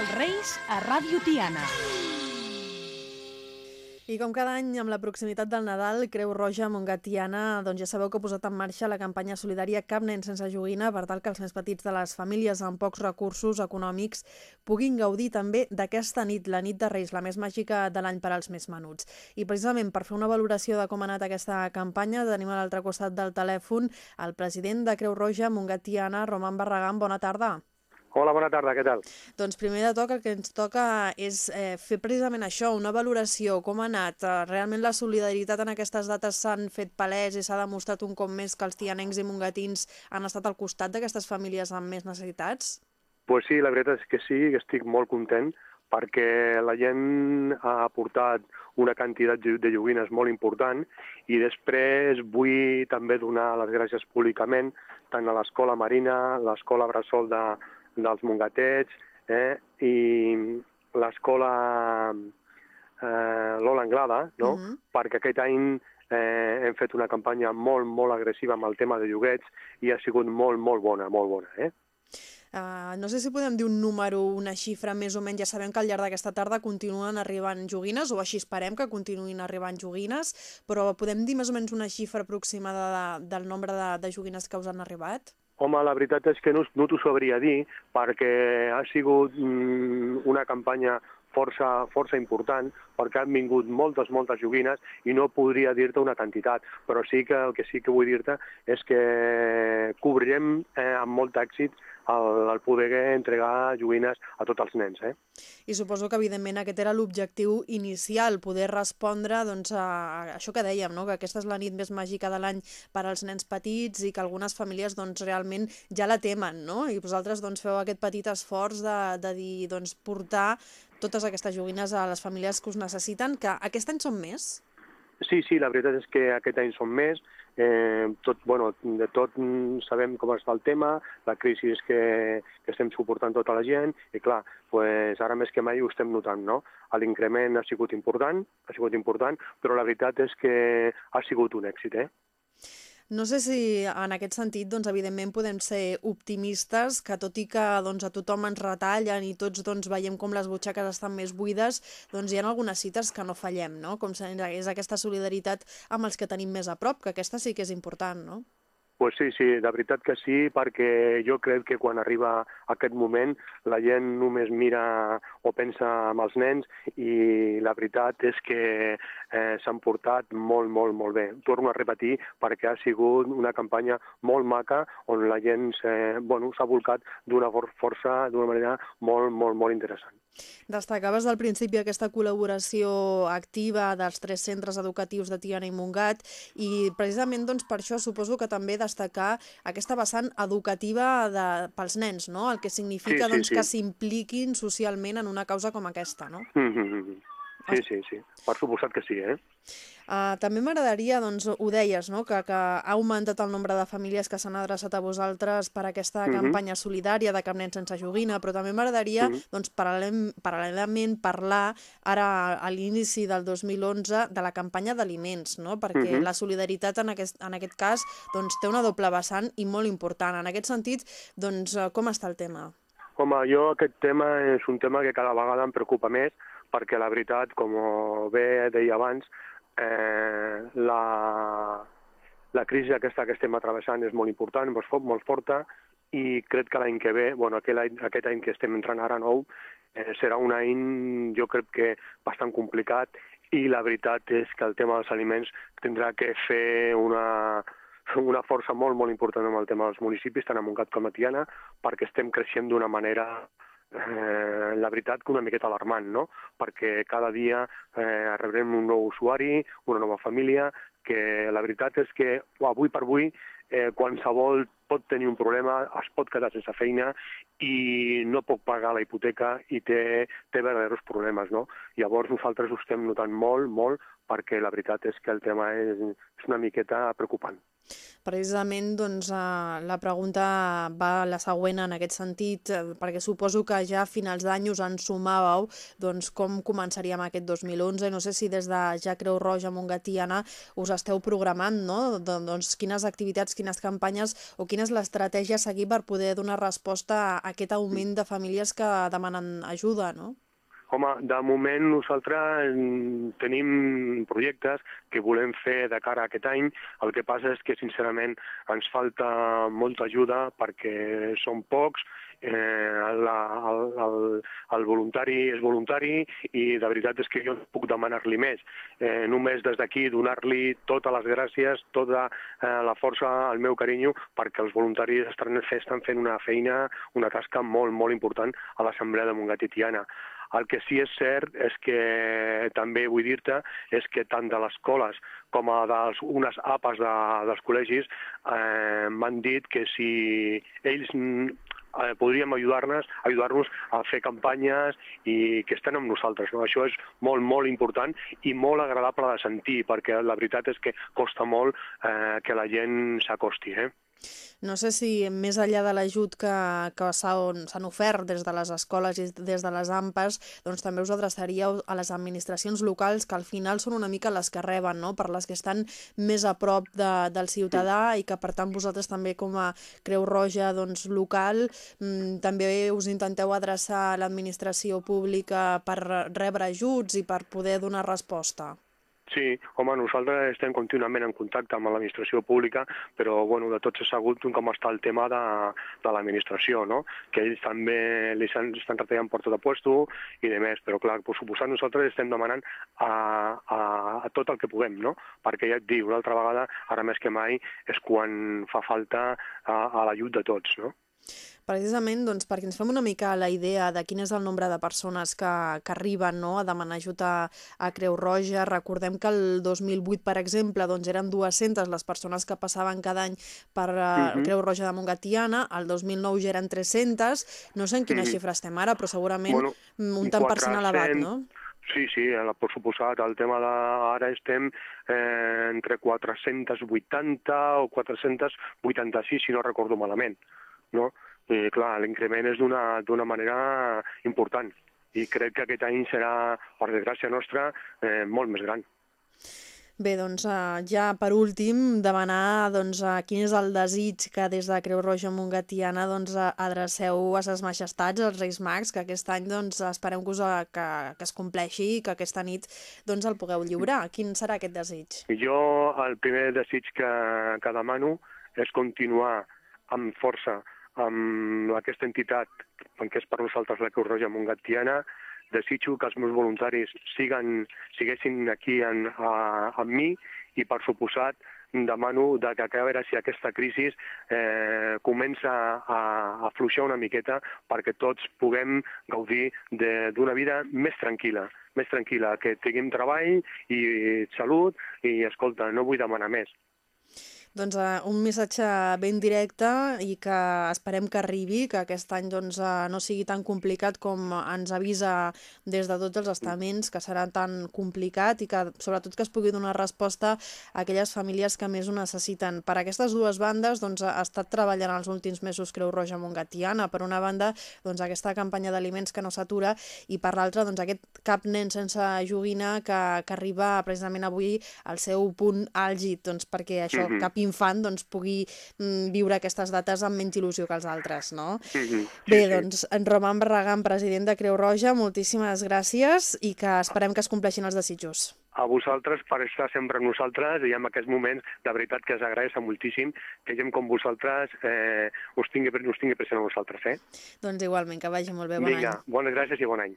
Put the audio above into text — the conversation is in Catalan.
Els Reis a Ràdio Tiana. I com cada any, amb la proximitat del Nadal, Creu Roja Montgatiana, doncs ja sabeu que ha posat en marxa la campanya solidària Cap nen sense joguina per tal que els més petits de les famílies amb pocs recursos econòmics puguin gaudir també d'aquesta nit, la nit de Reis, la més màgica de l'any per als més menuts. I precisament per fer una valoració de com ha anat aquesta campanya, tenim a l'altre costat del telèfon el president de Creu Roja Montgatiana, Roman Barragán. Bona tarda. Hola, bona tarda, què tal? Doncs primer de tot el que ens toca és eh, fer precisament això, una valoració, com ha anat. Eh, realment la solidaritat en aquestes dates s'han fet palès i s'ha demostrat un cop més que els tianencs i mongatins han estat al costat d'aquestes famílies amb més necessitats? Pues sí, la veritat és que sí, estic molt content perquè la gent ha aportat una quantitat de joguines molt important i després vull també donar les gràcies públicament tant a l'Escola Marina, l'Escola Bressol de, dels Mongatets eh, i l'escola eh, Lola Anglada, no? Mhm. Uh -huh. perquè aquest any eh, hem fet una campanya molt, molt agressiva amb el tema de lloguets i ha sigut molt, molt bona, molt bona. Eh? Uh, no sé si podem dir un número, una xifra més o menys. Ja sabem que al llarg d'aquesta tarda continuen arribant joguines, o així esperem que continuïn arribant joguines, però podem dir més o menys una xifra aproximada de, del nombre de, de joguines que us han arribat? Home, la veritat és que no, no t'ho sabria dir perquè ha sigut mm, una campanya força, força important perquè han vingut moltes, moltes joguines i no podria dir-te una quantitat, però sí que el que sí que vull dir-te és que cobrirem eh, amb molt èxit el, el poder entregar joguines a tots els nens. Eh? I suposo que, evidentment, aquest era l'objectiu inicial, poder respondre doncs, a això que dèiem, no? que aquesta és la nit més màgica de l'any per als nens petits i que algunes famílies doncs, realment ja la temen, no? i vosaltres doncs, feu aquest petit esforç de, de dir, doncs, portar totes aquestes joguines a les famílies que us necessiten, que aquest any són més? Sí, sí, la veritat és que aquest any són més. Eh, tot, bueno, de tot sabem com està el tema, la crisi que, que estem suportant tota la gent i clar, pues ara més que mai ho estem notant, no? L'increment ha sigut important, ha sigut important, però la veritat és que ha sigut un èxit, eh? No sé si en aquest sentit, doncs, evidentment podem ser optimistes, que tot i que doncs, a tothom ens retallen i tots doncs, veiem com les butxaques estan més buides, doncs hi ha algunes cites que no fallem, no? com és aquesta solidaritat amb els que tenim més a prop, que aquesta sí que és important, no? Pues sí, sí, de veritat que sí, perquè jo crec que quan arriba aquest moment la gent només mira o pensa en els nens i la veritat és que eh, s'han portat molt, molt, molt bé. Torno a repetir perquè ha sigut una campanya molt maca on la gent s'ha bueno, volcat d'una força, d'una manera molt, molt, molt interessant. Destacaves al principi aquesta col·laboració activa dels tres centres educatius de Tiana i Montgat i precisament doncs, per això suposo que també destacar aquesta vessant educativa de, pels nens, no? el que significa Sí, sí, doncs, sí. que s'impliquin socialment en una causa com aquesta. No? Mm -hmm. Sí, sí, sí. Per suposat que sí, eh? Uh, també m'agradaria, doncs, ho deies, no? que, que ha augmentat el nombre de famílies que s'han adreçat a vosaltres per aquesta Mhm. campanya solidària de Cap nen sense joguina, però també m'agradaria, Mhm. doncs, paral·lel, paral·lelament parlar ara a l'inici del 2011 de la campanya d'aliments, no? perquè Mhm. la solidaritat en aquest, en aquest cas doncs, té una doble vessant i molt important. En aquest sentit, doncs, eh, com està el tema? Home, jo aquest tema és un tema que cada vegada em preocupa més perquè la veritat, com bé deia abans, eh, la, la crisi aquesta que estem atravessant és molt important, molt, molt forta, i crec que l'any que ve, bueno, aquest any, aquest any que estem entrant ara nou, eh, serà un any, jo crec que bastant complicat, i la veritat és que el tema dels aliments tindrà que fer una, una força molt, molt important amb el tema dels municipis, tant a Montgat com a Tiana, perquè estem creixent d'una manera eh, la veritat que una miqueta alarmant, no? perquè cada dia eh, rebrem un nou usuari, una nova família, que la veritat és que avui per avui eh, qualsevol pot tenir un problema, es pot quedar sense feina i no pot pagar la hipoteca i té, té verdaders problemes. No? Llavors nosaltres ho estem notant molt, molt, perquè la veritat és que el tema és, és una miqueta preocupant. Precisament, doncs, eh, la pregunta va la següent en aquest sentit, eh, perquè suposo que ja a finals d'any us en sumàveu doncs, com començaríem aquest 2011. No sé si des de ja Creu Roja Montgatiana us esteu programant, no? Doncs quines activitats, quines campanyes o quina és l'estratègia a seguir per poder donar resposta a aquest augment de famílies que demanen ajuda, no? Home, de moment nosaltres tenim projectes que volem fer de cara a aquest any. El que passa és que, sincerament, ens falta molta ajuda perquè som pocs, eh, la, el, el, el voluntari és voluntari i de veritat és que jo no puc demanar-li més. Eh, només des d'aquí donar-li totes les gràcies, tota eh, la força, el meu carinyo, perquè els voluntaris estan, estan fent una feina, una tasca molt, molt important a l'Assemblea de Montgat i Tiana. El que sí és cert és que també vull dir-te és que tant de les escoles com a dels, unes APAs de, dels col·legis eh, m'han dit que si ells eh, podríem ajudar-nos ajudar-nos a fer campanyes i que estan amb nosaltres. No? Això és molt, molt important i molt agradable de sentir, perquè la veritat és que costa molt eh, que la gent s'acosti. Eh? No sé si més enllà de l'ajut que, que s'han ofert des de les escoles i des de les AMPAs, doncs també us adreçaríeu a les administracions locals que al final són una mica les que reben, no? per les que estan més a prop de, del ciutadà i que per tant vosaltres també com a Creu Roja doncs, local mmm, també us intenteu adreçar a l'administració pública per rebre ajuts i per poder donar resposta. Sí, home, nosaltres estem contínuament en contacte amb l'administració pública, però bueno, de tots és sabut com està el tema de, de l'administració, no? que ells també li estan, estan retallant per tot a puesto i de més, però clar, per suposat nosaltres estem demanant a, a, a tot el que puguem, no? perquè ja et dic, una altra vegada, ara més que mai, és quan fa falta a, a l'ajut de tots. No? Precisament doncs, perquè ens fem una mica la idea de quin és el nombre de persones que, que arriben no, a demanar ajut a, a Creu Roja. Recordem que el 2008, per exemple, doncs, eren 200 les persones que passaven cada any per uh, uh -huh. Creu Roja de Montgatiana, el 2009 ja eren 300, no sé en quina uh -huh. xifra estem ara, però segurament bueno, un tant 400... per cent elevat, no? Sí, sí, per suposat, el tema de ara estem eh, entre 480 o 486, si no recordo malament no? I clar, l'increment és d'una manera important i crec que aquest any serà, per desgràcia nostra, eh, molt més gran. Bé, doncs uh, ja per últim demanar doncs, uh, quin és el desig que des de Creu Roja Montgatiana doncs, uh, adreceu a ses majestats, als Reis Mags, que aquest any doncs, esperem que, us, que, que es compleixi i que aquesta nit doncs, el pugueu lliurar. Quin serà aquest desig? Jo el primer desig que, que demano és continuar amb força amb aquesta entitat, que és per nosaltres la Creu Roja Montgatiana, desitjo que els meus voluntaris siguen, siguessin aquí en, a, amb mi i, per suposat, demano de que a veure si aquesta crisi eh, comença a, a fluixar una miqueta perquè tots puguem gaudir d'una vida més tranquil·la, més tranquil·la, que tinguem treball i salut i, escolta, no vull demanar més doncs, uh, un missatge ben directe i que esperem que arribi, que aquest any doncs, uh, no sigui tan complicat com ens avisa des de tots els estaments, que serà tan complicat i que sobretot que es pugui donar resposta a aquelles famílies que més ho necessiten. Per aquestes dues bandes doncs, ha estat treballant els últims mesos Creu Roja Montgatiana. Per una banda, doncs, aquesta campanya d'aliments que no s'atura i per l'altra, doncs, aquest cap nen sense joguina que, que arriba precisament avui al seu punt àlgid, doncs, perquè això, mm -hmm. cap infant doncs, pugui mm, viure aquestes dates amb menys il·lusió que els altres, no? Mm -hmm. sí, Bé, sí. doncs, en Roman Barragán, president de Creu Roja, moltíssimes gràcies i que esperem que es compleixin els desitjos a vosaltres per estar sempre amb nosaltres i en aquests moments, de veritat que es agraeix moltíssim que gent com vosaltres eh, us, tingui, us tingui present a vosaltres. Eh? Doncs igualment, que vagi molt bé, bon Vinga, any. bones gràcies i bon any.